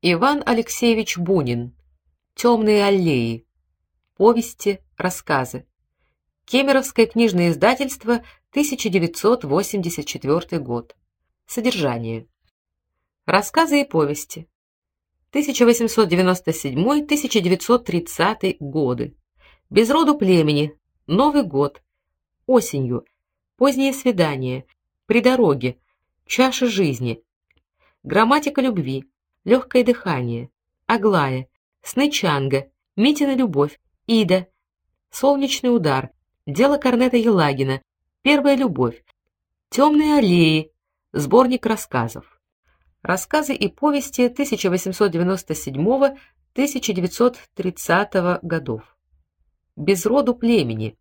Иван Алексеевич Бунин. Темные аллеи. Повести, рассказы. Кемеровское книжное издательство, 1984 год. Содержание. Рассказы и повести. 1897-1930 годы. Без роду племени. Новый год. Осенью. Позднее свидание. При дороге. Чаша жизни. Грамматика любви. Легкое дыхание. Аглая. Сны Чанга. Митина любовь. Ида. Солнечный удар. Дело Корнета Елагина. Первая любовь. Темные аллеи. Сборник рассказов. Рассказы и повести 1897-1930 годов. Без роду племени.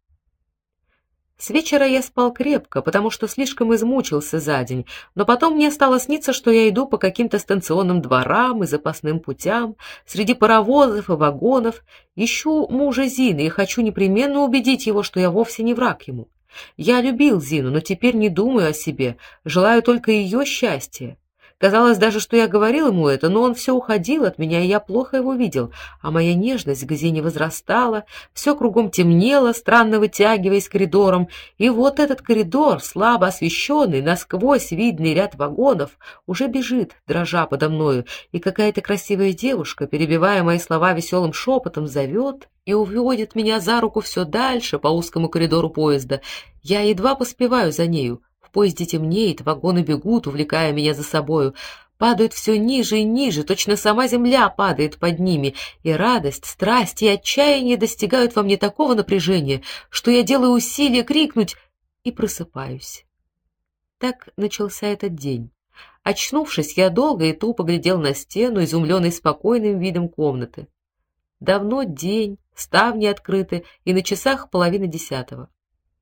С вечера я спал крепко, потому что слишком измучился за день, но потом мне стало сниться, что я иду по каким-то станционным дворам и запасным путям, среди паровозов и вагонов, ищу мужа Зины и хочу непременно убедить его, что я вовсе не враг ему. Я любил Зину, но теперь не думаю о себе, желаю только ее счастья. Казалось даже, что я говорил ему это, но он все уходил от меня, и я плохо его видел, а моя нежность к Зине возрастала, все кругом темнело, странно вытягиваясь коридором, и вот этот коридор, слабо освещенный, насквозь видный ряд вагонов, уже бежит, дрожа подо мною, и какая-то красивая девушка, перебивая мои слова веселым шепотом, зовет и уводит меня за руку все дальше по узкому коридору поезда. Я едва поспеваю за нею. Поезде темнеет, вагоны бегут, увлекая меня за собою. Падают все ниже и ниже, точно сама земля падает под ними, и радость, страсть и отчаяние достигают во мне такого напряжения, что я делаю усилие крикнуть и просыпаюсь. Так начался этот день. Очнувшись, я долго и тупо глядел на стену, изумленный спокойным видом комнаты. Давно день, ставни открыты, и на часах половина десятого.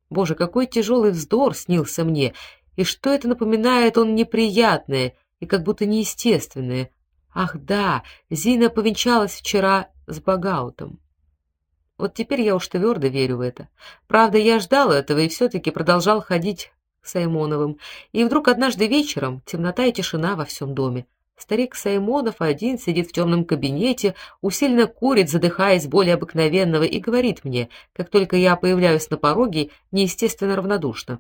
Боже, какой тяжелый вздор снился мне, и что это напоминает он неприятное и как будто неестественное. Ах, да, Зина повенчалась вчера с Багаутом. Вот теперь я уж твердо верю в это. Правда, я ждал этого и все таки продолжал ходить к Саймоновым. И вдруг однажды вечером темнота и тишина во всем доме. Старик Саймонов один сидит в темном кабинете, усиленно курит, задыхаясь более обыкновенного, и говорит мне, как только я появляюсь на пороге, неестественно равнодушно: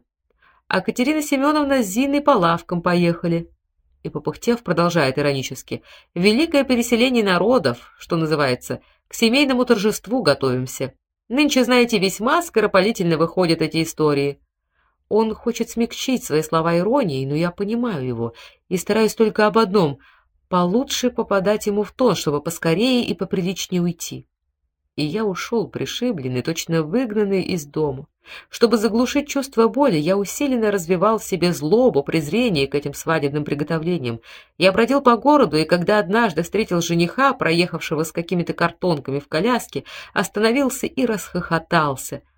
"А Катерина Семеновна с Зиной по лавкам поехали". И попыхтев продолжает иронически: "Великое переселение народов, что называется, к семейному торжеству готовимся. Нынче, знаете, весьма скоропалительно выходят эти истории. Он хочет смягчить свои слова иронией, но я понимаю его и стараюсь только об одном получше попадать ему в тон, чтобы поскорее и поприличнее уйти. И я ушел пришибленный, точно выгнанный из дома. Чтобы заглушить чувство боли, я усиленно развивал в себе злобу, презрение к этим свадебным приготовлениям. Я бродил по городу, и когда однажды встретил жениха, проехавшего с какими-то картонками в коляске, остановился и расхохотался —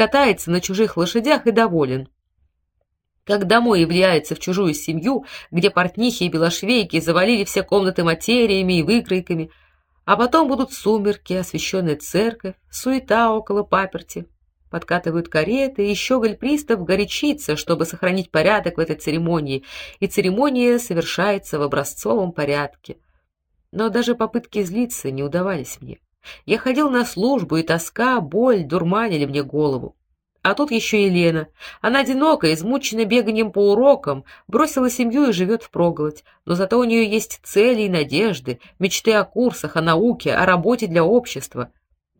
катается на чужих лошадях и доволен. Как домой является в чужую семью, где портнихи и белошвейки завалили все комнаты материями и выкройками, а потом будут сумерки, освещенная церковь, суета около паперти. Подкатывают кареты, и щеголь-пристав горячится, чтобы сохранить порядок в этой церемонии, и церемония совершается в образцовом порядке. Но даже попытки злиться не удавались мне. Я ходил на службу, и тоска, боль дурманили мне голову. А тут еще Елена. Она одинока, измучена беганием по урокам, бросила семью и живет впроголодь. Но зато у нее есть цели и надежды, мечты о курсах, о науке, о работе для общества.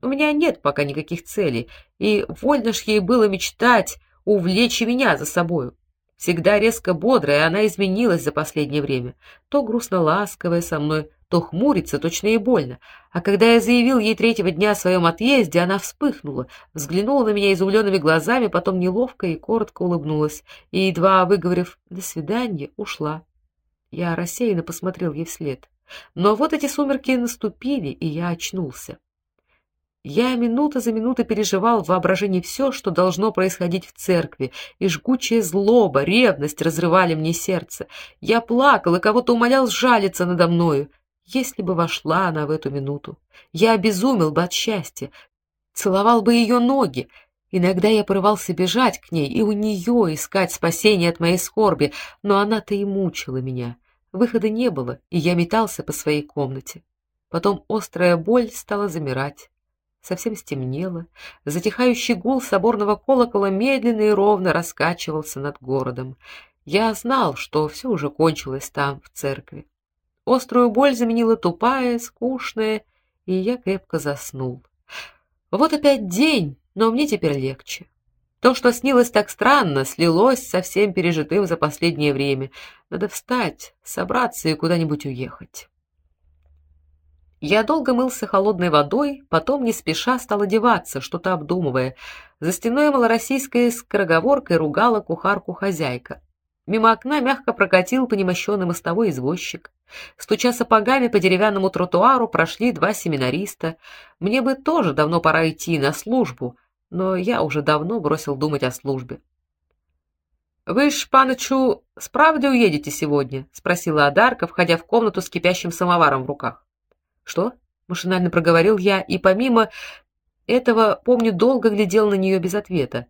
У меня нет пока никаких целей, и вольно ж ей было мечтать, увлечь меня за собою. Всегда резко бодрая, она изменилась за последнее время. То грустно ласковая со мной, то хмурится, точно и больно. А когда я заявил ей третьего дня о своем отъезде, она вспыхнула, взглянула на меня изумленными глазами, потом неловко и коротко улыбнулась, и едва выговорив «до свидания», ушла. Я рассеянно посмотрел ей вслед. Но вот эти сумерки наступили, и я очнулся. Я минута за минутой переживал в воображении все, что должно происходить в церкви, и жгучая злоба, ревность разрывали мне сердце. Я плакал и кого-то умолял сжалиться надо мною. Если бы вошла она в эту минуту, я обезумел бы от счастья, целовал бы ее ноги. Иногда я порывался бежать к ней и у нее искать спасения от моей скорби, но она-то и мучила меня. Выхода не было, и я метался по своей комнате. Потом острая боль стала замирать. Совсем стемнело, затихающий гул соборного колокола медленно и ровно раскачивался над городом. Я знал, что все уже кончилось там, в церкви. Острую боль заменила тупая, скучная, и я крепко заснул. Вот опять день, но мне теперь легче. То, что снилось так странно, слилось со всем пережитым за последнее время. Надо встать, собраться и куда-нибудь уехать. Я долго мылся холодной водой, потом не спеша стал одеваться, что-то обдумывая. За стеной малороссийской скороговоркой ругала кухарку хозяйка. Мимо окна мягко прокатил по немощенной мостовой извозчик. Стуча сапогами по деревянному тротуару, прошли два семинариста. Мне бы тоже давно пора идти на службу, но я уже давно бросил думать о службе. Вы ж паночу справді уедете сегодня, спросила Адарка, входя в комнату с кипящим самоваром в руках. Что? машинально проговорил я и помимо этого, помню, долго глядел на нее без ответа.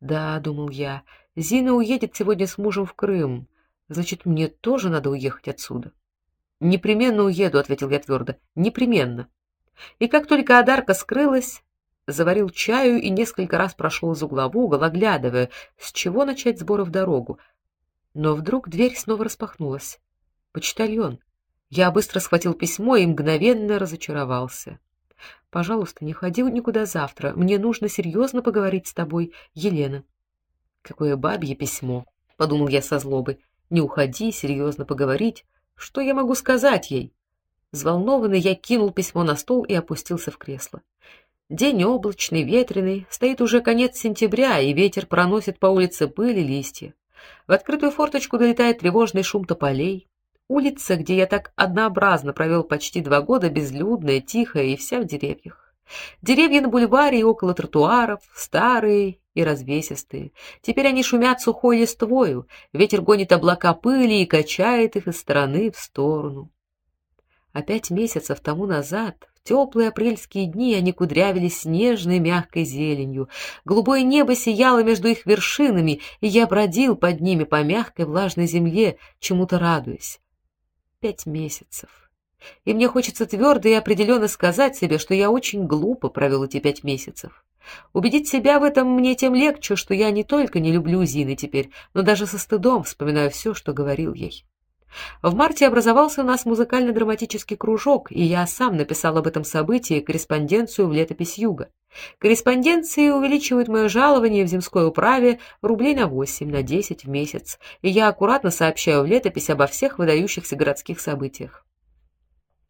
Да, думал я. Зина уедет сегодня с мужем в Крым. Значит, мне тоже надо уехать отсюда. Непременно уеду, ответил я твердо. Непременно. И как только Адарка скрылась, заварил чаю и несколько раз прошел из угла в угол, оглядывая, с чего начать сборы в дорогу. Но вдруг дверь снова распахнулась. Почтальон. Я быстро схватил письмо и мгновенно разочаровался. Пожалуйста, не ходи никуда завтра. Мне нужно серьезно поговорить с тобой, Елена. Какое бабье письмо, подумал я со злобой. Не уходи, серьезно поговорить. Что я могу сказать ей? Взволнованный я кинул письмо на стол и опустился в кресло. День облачный, ветреный, стоит уже конец сентября, и ветер проносит по улице пыль и листья. В открытую форточку долетает тревожный шум тополей. Улица, где я так однообразно провел почти два года, безлюдная, тихая и вся в деревьях. Деревья на бульваре и около тротуаров, старые и развесистые. Теперь они шумят сухой листвою, ветер гонит облака пыли и качает их из стороны в сторону. А пять месяцев тому назад теплые апрельские дни они кудрявились снежной мягкой зеленью. Голубое небо сияло между их вершинами, и я бродил под ними по мягкой влажной земле, чему-то радуясь. Пять месяцев. И мне хочется твердо и определенно сказать себе, что я очень глупо провел эти пять месяцев. Убедить себя в этом мне тем легче, что я не только не люблю Зины теперь, но даже со стыдом вспоминаю все, что говорил ей. В марте образовался у нас музыкально-драматический кружок, и я сам написал об этом событии корреспонденцию в летопись Юга. Корреспонденции увеличивают мое жалование в земской управе рублей на 8, на 10 в месяц, и я аккуратно сообщаю в летопись обо всех выдающихся городских событиях.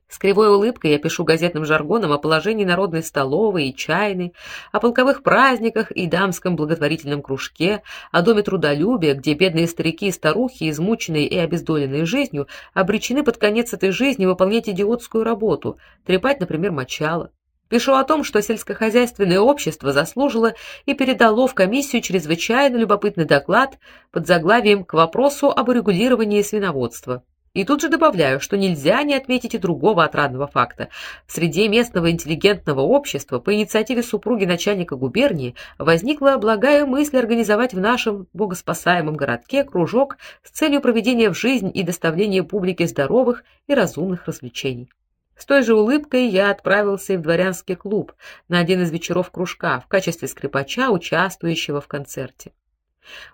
С кривой улыбкой я пишу газетным жаргоном о положении народной столовой и чайной, о полковых праздниках и дамском благотворительном кружке, о доме трудолюбия, где бедные старики и старухи, измученные и обездоленные жизнью, обречены под конец этой жизни выполнять идиотскую работу, трепать, например, мочало. Пишу о том, что сельскохозяйственное общество заслужило и передало в комиссию чрезвычайно любопытный доклад под заглавием «К вопросу об урегулировании свиноводства». И тут же добавляю, что нельзя не отметить и другого отрадного факта. В среде местного интеллигентного общества по инициативе супруги начальника губернии возникла благая мысль организовать в нашем богоспасаемом городке кружок с целью проведения в жизнь и доставления публике здоровых и разумных развлечений. С той же улыбкой я отправился и в дворянский клуб на один из вечеров кружка в качестве скрипача, участвующего в концерте.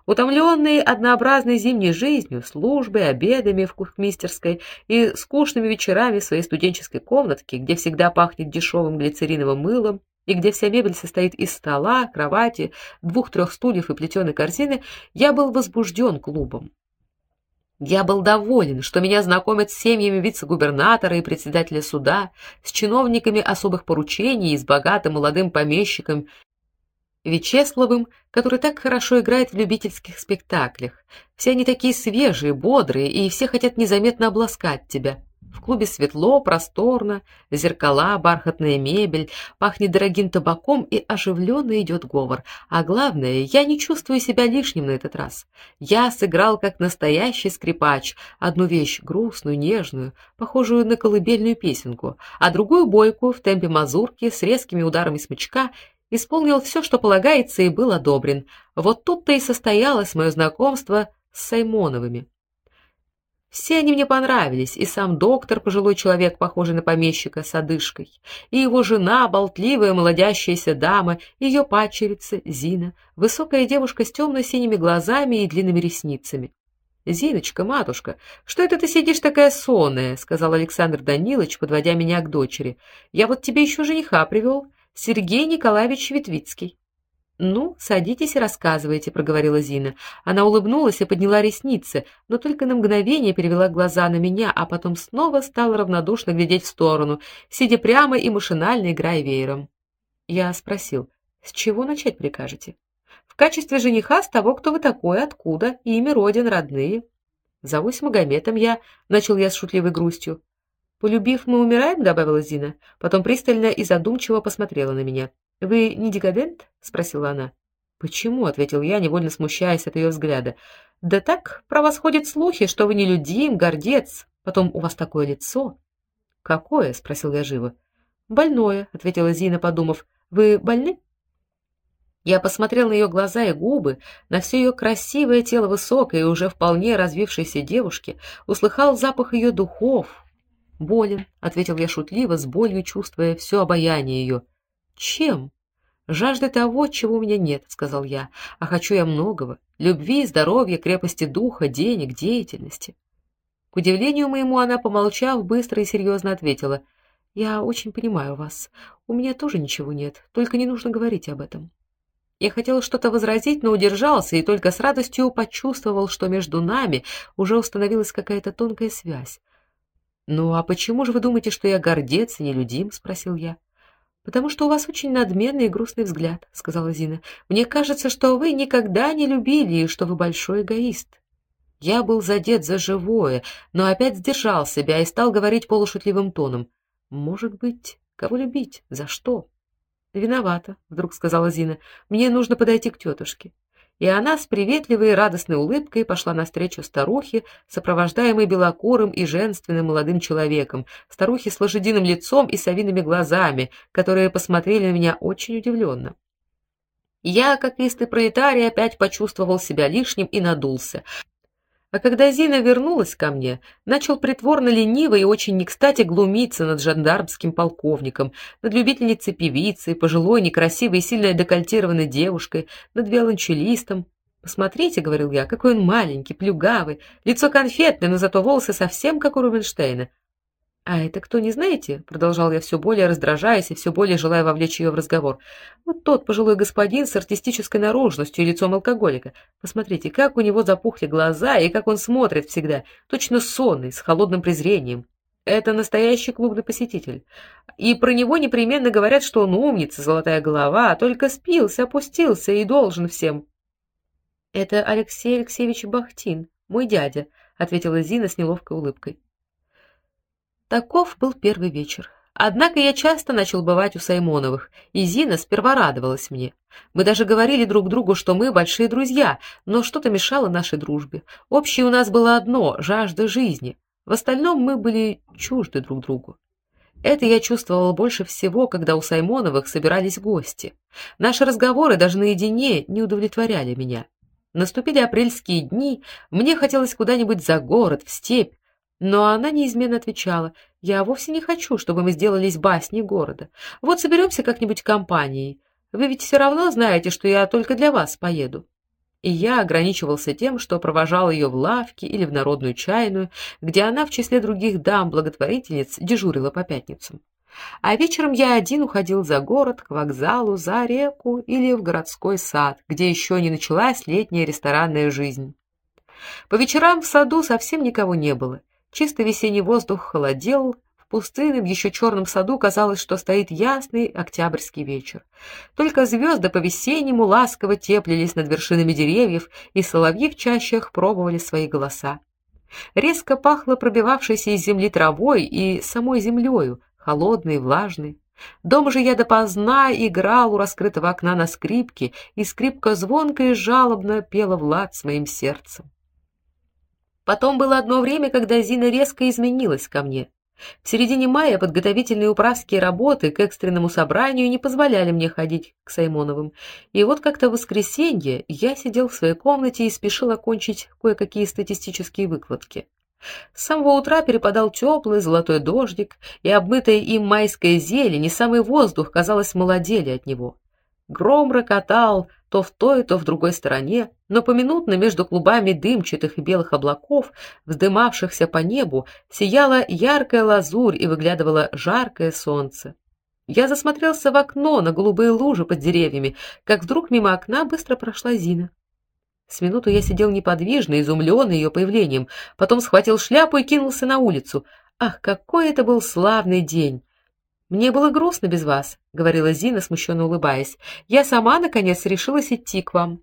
Утомленный однообразной зимней жизнью, службой, обедами в кухмистерской и скучными вечерами в своей студенческой комнатке, где всегда пахнет дешевым глицериновым мылом и где вся мебель состоит из стола, кровати, двух-трех стульев и плетеной корзины, я был возбужден клубом. Я был доволен, что меня знакомят с семьями вице-губернатора и председателя суда, с чиновниками особых поручений и с богатым молодым помещиком Вячеславым, который так хорошо играет в любительских спектаклях. Все они такие свежие, бодрые, и все хотят незаметно обласкать тебя. В клубе светло, просторно, зеркала, бархатная мебель, пахнет дорогим табаком и оживленно идет говор. А главное, я не чувствую себя лишним на этот раз. Я сыграл как настоящий скрипач, одну вещь грустную, нежную, похожую на колыбельную песенку, а другую бойкую в темпе мазурки с резкими ударами смычка исполнил все, что полагается, и был одобрен. Вот тут-то и состоялось мое знакомство с Саймоновыми. Все они мне понравились, и сам доктор, пожилой человек, похожий на помещика с одышкой, и его жена, болтливая молодящаяся дама, ее падчерица Зина, высокая девушка с темно-синими глазами и длинными ресницами. Зиночка, матушка, что это ты сидишь такая сонная, сказал Александр Данилович, подводя меня к дочери. Я вот тебе еще жениха привел, Сергей Николаевич Ветвицкий. Ну, садитесь и рассказывайте, проговорила Зина. Она улыбнулась и подняла ресницы, но только на мгновение перевела глаза на меня, а потом снова стала равнодушно глядеть в сторону, сидя прямо и машинально играя веером. Я спросил: "С чего начать прикажете?" "В качестве жениха с того, кто вы такой, откуда, имя, родин, родные." "Зовусь Магометом я", начал я с шутливой грустью. "Полюбив, мы умираем", добавила Зина, потом пристально и задумчиво посмотрела на меня. Вы не декадент? спросила она. Почему? ответил я, невольно смущаясь от ее взгляда. Да так, про вас ходят слухи, что вы нелюдим, гордец. Потом у вас такое лицо. Какое? спросил я живо. Больное, ответила Зина, подумав. Вы больны? Я посмотрел на ее глаза и губы, на все ее красивое тело высокой и уже вполне развившейся девушки, услыхал запах ее духов. Болен, ответил я шутливо, с болью чувствуя все обаяние ее. Чем? Жажды того, чего у меня нет, сказал я. А хочу я многого: любви, здоровья, крепости духа, денег, деятельности. К удивлению моему она, помолчав, быстро и серьезно ответила: "Я очень понимаю вас. У меня тоже ничего нет, только не нужно говорить об этом". Я хотел что-то возразить, но удержался и только с радостью почувствовал, что между нами уже установилась какая-то тонкая связь. "Ну а почему же вы думаете, что я гордец и нелюдим?" спросил я. Потому что у вас очень надменный и грустный взгляд, сказала Зина. Мне кажется, что вы никогда не любили и что вы большой эгоист. Я был задет за живое, но опять сдержал себя и стал говорить полушутливым тоном: "Может быть, кого любить? За что?" "Виновата", вдруг сказала Зина. "Мне нужно подойти к тетушке и она с приветливой и радостной улыбкой пошла навстречу старухе, сопровождаемой белокурым и женственным молодым человеком, старухе с лошадиным лицом и совиными глазами, которые посмотрели на меня очень удивленно. Я, как истый пролетарий, опять почувствовал себя лишним и надулся. А когда Зина вернулась ко мне, начал притворно лениво и очень не кстати глумиться над жандармским полковником, над любительницей певицы, пожилой, некрасивой и сильно декольтированной девушкой, над виолончелистом. Посмотрите, говорил я, какой он маленький, плюгавый, лицо конфетное, но зато волосы совсем как у Рубинштейна. А это кто, не знаете? продолжал я все более раздражаясь и все более желая вовлечь ее в разговор. Вот тот пожилой господин с артистической наружностью и лицом алкоголика. Посмотрите, как у него запухли глаза и как он смотрит всегда, точно сонный, с холодным презрением. Это настоящий клубный посетитель. И про него непременно говорят, что он умница, золотая голова, а только спился, опустился и должен всем. Это Алексей Алексеевич Бахтин, мой дядя, ответила Зина с неловкой улыбкой. Таков был первый вечер. Однако я часто начал бывать у Саймоновых, и Зина сперва радовалась мне. Мы даже говорили друг другу, что мы большие друзья, но что-то мешало нашей дружбе. Общее у нас было одно жажда жизни. В остальном мы были чужды друг другу. Это я чувствовал больше всего, когда у Саймоновых собирались гости. Наши разговоры даже наедине не удовлетворяли меня. Наступили апрельские дни, мне хотелось куда-нибудь за город, в степь, но она неизменно отвечала: "Я вовсе не хочу, чтобы мы сделались басней города. Вот соберемся как-нибудь компанией. Вы ведь все равно знаете, что я только для вас поеду". И я ограничивался тем, что провожал ее в лавке или в народную чайную, где она в числе других дам-благотворительниц дежурила по пятницам. А вечером я один уходил за город, к вокзалу, за реку или в городской сад, где еще не началась летняя ресторанная жизнь. По вечерам в саду совсем никого не было. Чистый весенний воздух холодел, в пустынном, еще черном саду казалось, что стоит ясный октябрьский вечер. Только звезды по-весеннему ласково теплились над вершинами деревьев, и соловьи в чащах пробовали свои голоса. Резко пахло пробивавшейся из земли травой и самой землею, холодной, влажной. Дом же я допоздна играл у раскрытого окна на скрипке, и скрипка звонко и жалобно пела в лад с моим сердцем. Потом было одно время, когда Зина резко изменилась ко мне. В середине мая подготовительные управские работы к экстренному собранию не позволяли мне ходить к Саймоновым. И вот как-то в воскресенье я сидел в своей комнате и спешил окончить кое-какие статистические выкладки. С самого утра перепадал теплый золотой дождик, и обмытая им майская зелень и самый воздух, казалось, молодели от него. Гром рокотал то в той, то в другой стороне, но поминутно между клубами дымчатых и белых облаков, вздымавшихся по небу, сияла яркая лазурь и выглядывало жаркое солнце. Я засмотрелся в окно на голубые лужи под деревьями, как вдруг мимо окна быстро прошла Зина. С минуту я сидел неподвижно, изумленный ее появлением, потом схватил шляпу и кинулся на улицу. Ах, какой это был славный день! Мне было грустно без вас, говорила Зина, смущенно улыбаясь. Я сама наконец решилась идти к вам.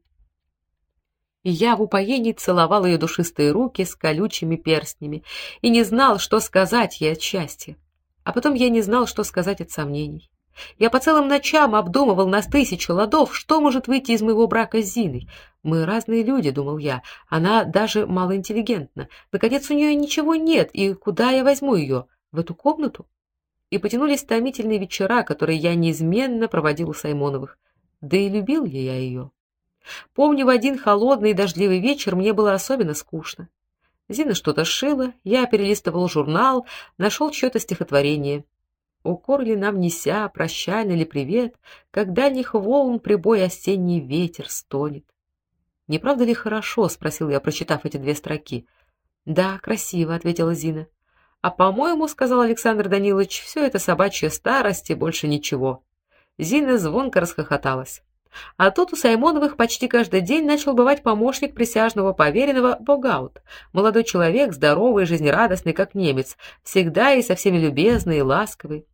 И я в упоении целовал ее душистые руки с колючими перстнями и не знал, что сказать ей от счастья. А потом я не знал, что сказать от сомнений. Я по целым ночам обдумывал на тысячу ладов, что может выйти из моего брака с Зиной. Мы разные люди, думал я. Она даже малоинтеллигентна. Наконец у нее ничего нет, и куда я возьму ее? В эту комнату? И потянулись томительные вечера, которые я неизменно проводил у Саймоновых. Да и любил ли я ее? Помню, в один холодный и дождливый вечер мне было особенно скучно. Зина что-то шила, я перелистывал журнал, нашел чье-то стихотворение. Укор ли нам неся, прощальный ли привет, как дальних волн прибой осенний ветер стонет. Не правда ли хорошо, спросил я, прочитав эти две строки. Да, красиво, ответила Зина. А по-моему, сказал Александр Данилович, все это собачья старость и больше ничего. Зина звонко расхохоталась. А тут у Саймоновых почти каждый день начал бывать помощник присяжного поверенного Богаут. Молодой человек, здоровый жизнерадостный, как немец, всегда и со всеми любезный и ласковый.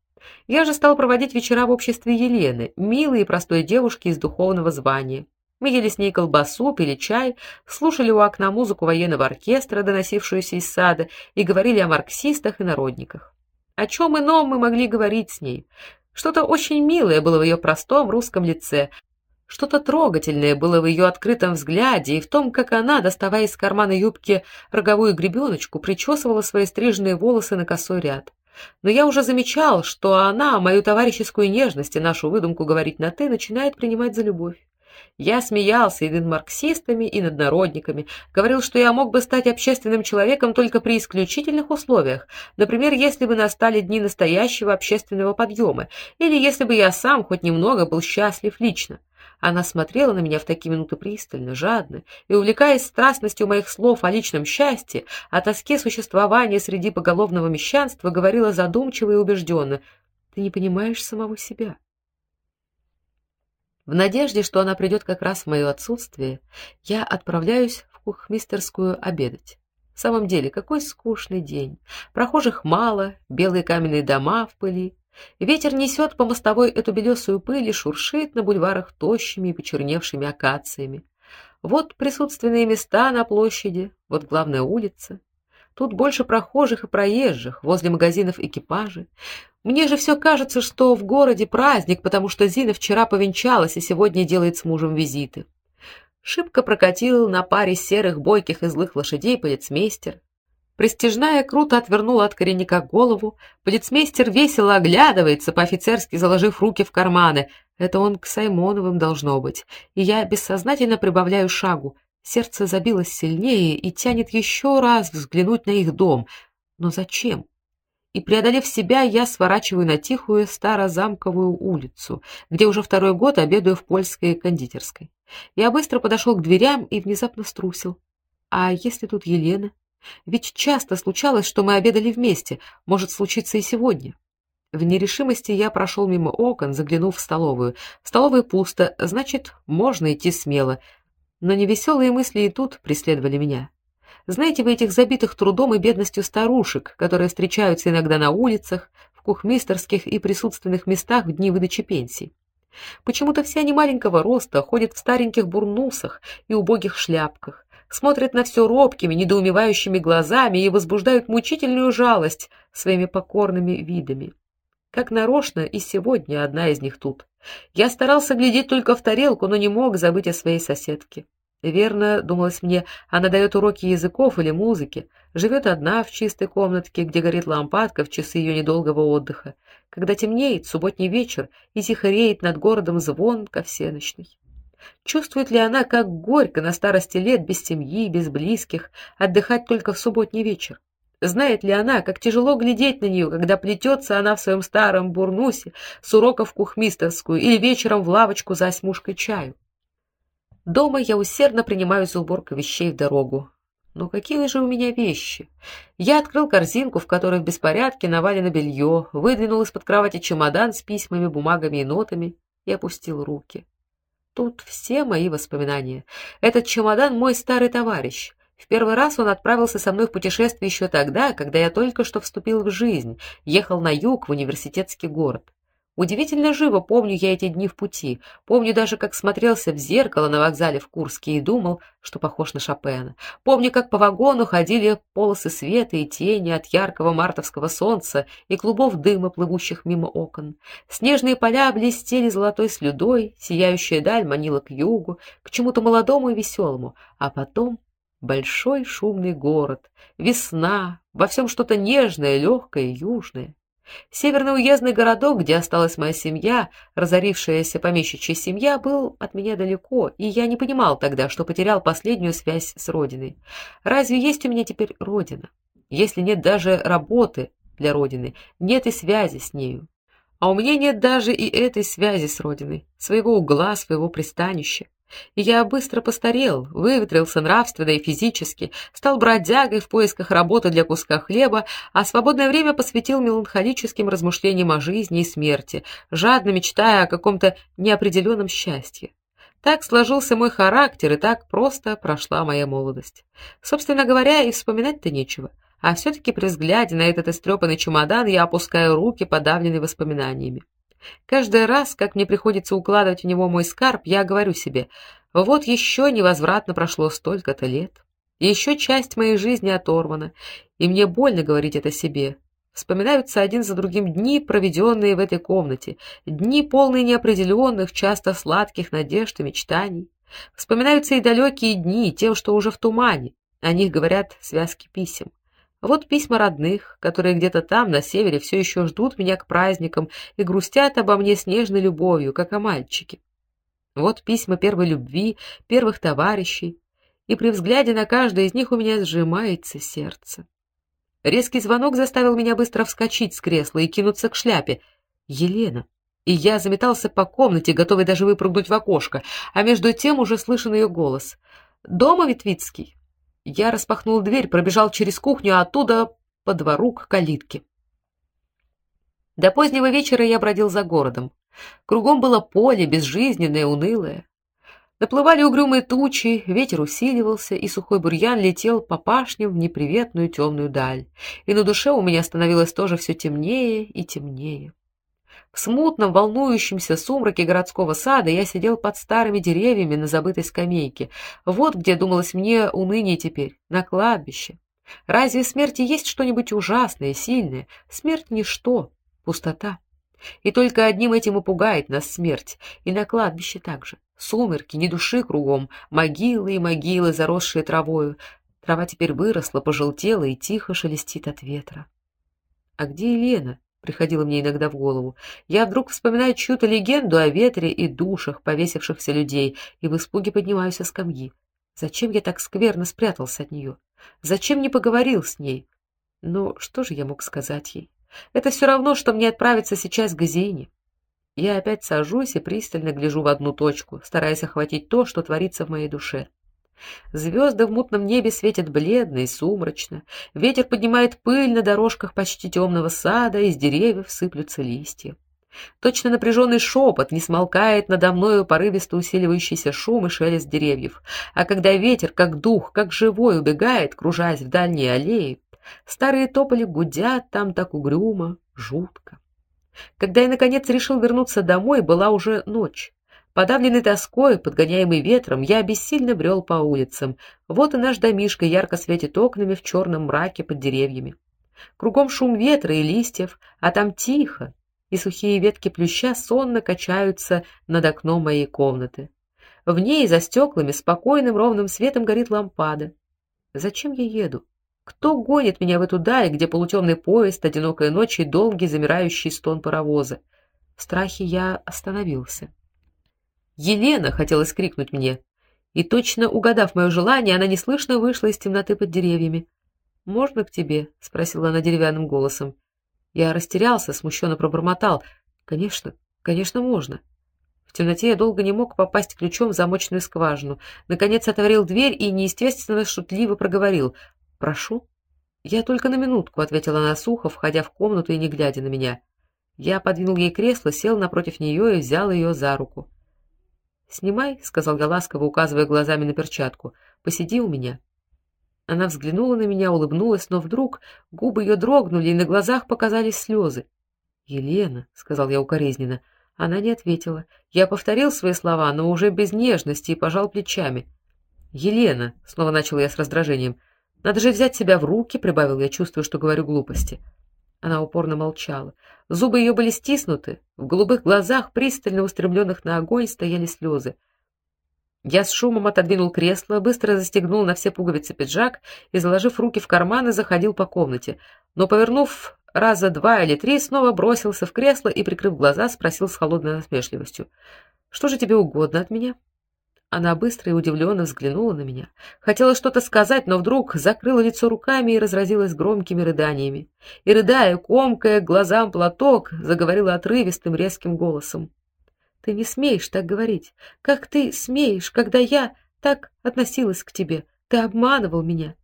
Я же стал проводить вечера в обществе Елены, милой и простой девушки из духовного звания. Мы ели с ней колбасу, пили чай, слушали у окна музыку военного оркестра, доносившуюся из сада, и говорили о марксистах и народниках. О чем ином мы могли говорить с ней? Что-то очень милое было в ее простом русском лице, что-то трогательное было в ее открытом взгляде и в том, как она, доставая из кармана юбки роговую гребеночку, причесывала свои стриженные волосы на косой ряд. Но я уже замечал, что она мою товарищескую нежность и нашу выдумку говорить на ты начинает принимать за любовь. Я смеялся и над марксистами, и над народниками, говорил, что я мог бы стать общественным человеком только при исключительных условиях, например, если бы настали дни настоящего общественного подъема, или если бы я сам хоть немного был счастлив лично. Она смотрела на меня в такие минуты пристально, жадно, и увлекаясь страстностью моих слов о личном счастье, о тоске существования среди поголовного мещанства, говорила задумчиво и убежденно: "Ты не понимаешь самого себя". В надежде, что она придет как раз в мое отсутствие, я отправляюсь в кухмистерскую обедать. В самом деле, какой скучный день. Прохожих мало, белые каменные дома в пыли, Ветер несет по мостовой эту белесую пыль и шуршит на бульварах тощими и почерневшими акациями. Вот присутственные места на площади, вот главная улица. Тут больше прохожих и проезжих, возле магазинов экипажи. Мне же все кажется, что в городе праздник, потому что Зина вчера повенчалась и сегодня делает с мужем визиты. Шибко прокатил на паре серых бойких и злых лошадей полицмейстер. Престижная круто отвернула от коренника голову, полицмейстер весело оглядывается, по-офицерски заложив руки в карманы. Это он к Саймоновым должно быть. И я бессознательно прибавляю шагу. Сердце забилось сильнее и тянет еще раз взглянуть на их дом. Но зачем? И преодолев себя, я сворачиваю на тихую старозамковую улицу, где уже второй год обедаю в польской кондитерской. Я быстро подошел к дверям и внезапно струсил. А если тут Елена? Ведь часто случалось, что мы обедали вместе, может случиться и сегодня. В нерешимости я прошел мимо окон, заглянув в столовую. В столовой пусто, значит, можно идти смело. Но невеселые мысли и тут преследовали меня. Знаете вы этих забитых трудом и бедностью старушек, которые встречаются иногда на улицах, в кухмистерских и присутственных местах в дни выдачи пенсий? Почему-то все они маленького роста, ходят в стареньких бурнусах и убогих шляпках, смотрят на все робкими, недоумевающими глазами и возбуждают мучительную жалость своими покорными видами. Как нарочно и сегодня одна из них тут. Я старался глядеть только в тарелку, но не мог забыть о своей соседке. Верно, думалось мне, она дает уроки языков или музыки, живет одна в чистой комнатке, где горит лампадка в часы ее недолгого отдыха, когда темнеет субботний вечер и тихо реет над городом звон ко. Чувствует ли она, как горько на старости лет без семьи, без близких, отдыхать только в субботний вечер? Знает ли она, как тяжело глядеть на нее, когда плетется она в своем старом бурнусе с уроков в кухмистерскую или вечером в лавочку за осьмушкой чаю? Дома я усердно принимаюсь за уборку вещей в дорогу. Но какие же у меня вещи? Я открыл корзинку, в которой в беспорядке навалено белье, выдвинул из-под кровати чемодан с письмами, бумагами и нотами и опустил руки. Тут все мои воспоминания. Этот чемодан мой старый товарищ. В первый раз он отправился со мной в путешествие еще тогда, когда я только что вступил в жизнь, ехал на юг в университетский город. Удивительно живо помню я эти дни в пути. Помню даже, как смотрелся в зеркало на вокзале в Курске и думал, что похож на Шопена. Помню, как по вагону ходили полосы света и тени от яркого мартовского солнца и клубов дыма, плывущих мимо окон. Снежные поля блестели золотой слюдой, сияющая даль манила к югу, к чему-то молодому и веселому, а потом большой шумный город, весна, во всем что-то нежное, легкое, южное. Северный уездный городок, где осталась моя семья, разорившаяся помещичья семья, был от меня далеко, и я не понимал тогда, что потерял последнюю связь с родиной. Разве есть у меня теперь родина? Если нет даже работы для родины, нет и связи с нею. А у меня нет даже и этой связи с родиной, своего угла, своего пристанища. Я быстро постарел, выветрился нравственно и физически, стал бродягой в поисках работы для куска хлеба, а свободное время посвятил меланхолическим размышлениям о жизни и смерти, жадно мечтая о каком-то неопределенном счастье. Так сложился мой характер, и так просто прошла моя молодость. Собственно говоря, и вспоминать-то нечего. А все таки при взгляде на этот истрепанный чемодан я опускаю руки, подавленные воспоминаниями. Каждый раз, как мне приходится укладывать в него мой скарб, я говорю себе: вот еще невозвратно прошло столько-то лет. Еще часть моей жизни оторвана, и мне больно говорить это себе. Вспоминаются один за другим дни, проведенные в этой комнате, дни полные неопределенных, часто сладких надежд и мечтаний. Вспоминаются и далекие дни, тем, что уже в тумане. О них говорят связки писем. Вот письма родных, которые где-то там на севере все еще ждут меня к праздникам и грустят обо мне с нежной любовью, как о мальчике. Вот письма первой любви, первых товарищей, и при взгляде на каждое из них у меня сжимается сердце. Резкий звонок заставил меня быстро вскочить с кресла и кинуться к шляпе. Елена. И я заметался по комнате, готовый даже выпрыгнуть в окошко, а между тем уже слышен ее голос. Дома Витвицкий. Я распахнул дверь, пробежал через кухню, а оттуда по двору к калитке. До позднего вечера я бродил за городом. Кругом было поле, безжизненное, унылое. Наплывали угрюмые тучи, ветер усиливался, и сухой бурьян летел по пашням в неприветную темную даль. И на душе у меня становилось тоже все темнее и темнее. В смутном, волнующемся сумраке городского сада я сидел под старыми деревьями на забытой скамейке. Вот где думалось мне уныние теперь, на кладбище. Разве в смерти есть что-нибудь ужасное, сильное? Смерть ничто, пустота. И только одним этим и пугает нас смерть, и на кладбище также. Сумерки, ни души кругом, могилы и могилы, заросшие травою. Трава теперь выросла, пожелтела и тихо шелестит от ветра. А где Елена? Приходило мне иногда в голову. Я вдруг вспоминаю чью-то легенду о ветре и душах повесившихся людей, и в испуге поднимаюсь со скамьи. Зачем я так скверно спрятался от нее? Зачем не поговорил с ней? Ну, что же я мог сказать ей? Это все равно, что мне отправиться сейчас к Газине. Я опять сажусь и пристально гляжу в одну точку, стараясь охватить то, что творится в моей душе. Звезды в мутном небе светят бледно и сумрачно. Ветер поднимает пыль на дорожках почти темного сада, из деревьев сыплются листья. Точно напряженный шепот не смолкает надо мною порывисто усиливающийся шум и шелест деревьев. А когда ветер, как дух, как живой, убегает, кружась в дальние аллеи, старые тополи гудят там так угрюмо, жутко. Когда я наконец решил вернуться домой, была уже ночь. Подавленный тоской, подгоняемый ветром, я бессильно брел по улицам. Вот и наш домишко ярко светит окнами в черном мраке под деревьями. Кругом шум ветра и листьев, а там тихо, и сухие ветки плюща сонно качаются над окном моей комнаты. В ней за стеклами спокойным ровным светом горит лампада. Зачем я еду? Кто гонит меня в эту даль, где полутемный поезд, одинокая ночь и долгий замирающий стон паровоза? В страхе я остановился. Елена хотелось крикнуть мне, и точно угадав мое желание, она неслышно вышла из темноты под деревьями. Можно к тебе? спросила она деревянным голосом. Я растерялся, смущенно пробормотал: "Конечно, конечно, можно". В темноте я долго не мог попасть ключом в замочную скважину. Наконец отворил дверь и неестественно шутливо проговорил: "Прошу". "Я только на минутку", ответила она сухо, входя в комнату и не глядя на меня. Я подвинул ей кресло, сел напротив нее и взял ее за руку. "Снимай", сказал я указывая глазами на перчатку. "Посиди у меня". Она взглянула на меня, улыбнулась, но вдруг губы ее дрогнули, и на глазах показались слезы. "Елена", сказал я укоризненно. Она не ответила. Я повторил свои слова, но уже без нежности и пожал плечами. "Елена", снова начал я с раздражением. "Надо же взять себя в руки", прибавил я, чувствуя, что говорю глупости. Она упорно молчала. Зубы ее были стиснуты, в голубых глазах, пристально устремленных на огонь, стояли слезы. Я с шумом отодвинул кресло, быстро застегнул на все пуговицы пиджак и, заложив руки в карманы, заходил по комнате. Но, повернув раза два или три, снова бросился в кресло и, прикрыв глаза, спросил с холодной насмешливостью: "Что же тебе угодно от меня?" Она быстро и удивленно взглянула на меня. Хотела что-то сказать, но вдруг закрыла лицо руками и разразилась громкими рыданиями. И рыдая, комкая глазам платок, заговорила отрывистым резким голосом: "Ты не смеешь так говорить. Как ты смеешь, когда я так относилась к тебе? Ты обманывал меня".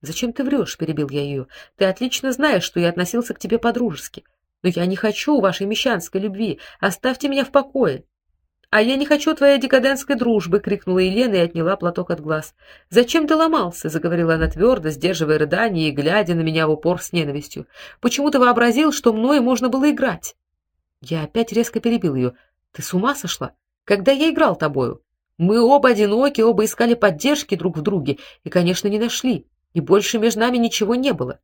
"Зачем ты врешь?» — перебил я ее. "Ты отлично знаешь, что я относился к тебе по-дружески. Но я не хочу вашей мещанской любви. Оставьте меня в покое". А я не хочу твоей декадентской дружбы, крикнула Елена и отняла платок от глаз. Зачем ты ломался, заговорила она твердо, сдерживая рыдания и глядя на меня в упор с ненавистью. Почему ты вообразил, что мной можно было играть? Я опять резко перебил ее. Ты с ума сошла? Когда я играл тобою? Мы оба одиноки, оба искали поддержки друг в друге и, конечно, не нашли. И больше между нами ничего не было.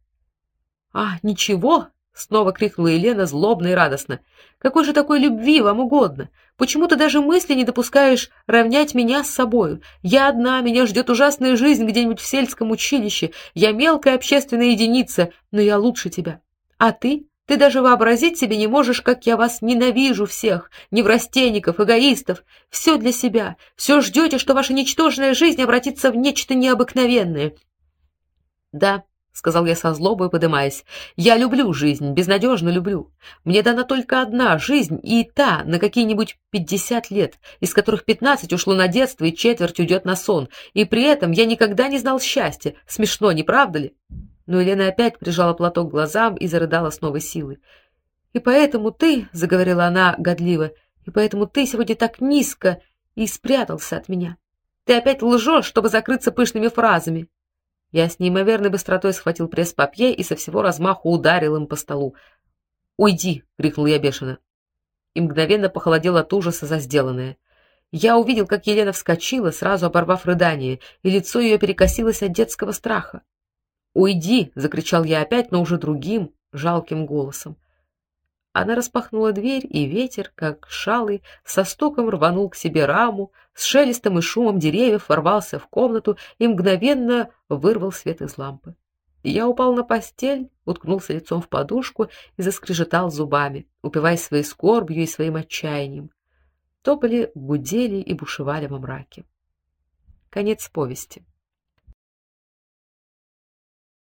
А, ничего? снова крикнула Елена злобно и радостно. Какой же такой любви вам угодно? Почему ты даже мысли не допускаешь равнять меня с собою? Я одна, меня ждет ужасная жизнь где-нибудь в сельском училище. Я мелкая общественная единица, но я лучше тебя. А ты? Ты даже вообразить себе не можешь, как я вас ненавижу всех, неврастенников, эгоистов. Все для себя. Все ждете, что ваша ничтожная жизнь обратится в нечто необыкновенное. Да, сказал я со злобой, подымаясь. Я люблю жизнь, безнадежно люблю. Мне дана только одна жизнь, и та на какие-нибудь пятьдесят лет, из которых пятнадцать ушло на детство и четверть уйдет на сон. И при этом я никогда не знал счастья. Смешно, не правда ли? Но Елена опять прижала платок к глазам и зарыдала с новой силой. И поэтому ты, заговорила она годливо, и поэтому ты сегодня так низко и спрятался от меня. Ты опять лжешь, чтобы закрыться пышными фразами. Я с неимоверной быстротой схватил пресс-папье и со всего размаху ударил им по столу. "Уйди!" крикнул я бешено. И мгновенно похолодел от ужаса за сделанное. Я увидел, как Елена вскочила, сразу оборвав рыдание, и лицо ее перекосилось от детского страха. "Уйди!" закричал я опять, но уже другим, жалким голосом. Она распахнула дверь, и ветер, как шалый, со стуком рванул к себе раму, с шелестом и шумом деревьев ворвался в комнату и мгновенно вырвал свет из лампы. Я упал на постель, уткнулся лицом в подушку и заскрежетал зубами, упиваясь своей скорбью и своим отчаянием. Тополи гудели и бушевали во мраке. Конец повести.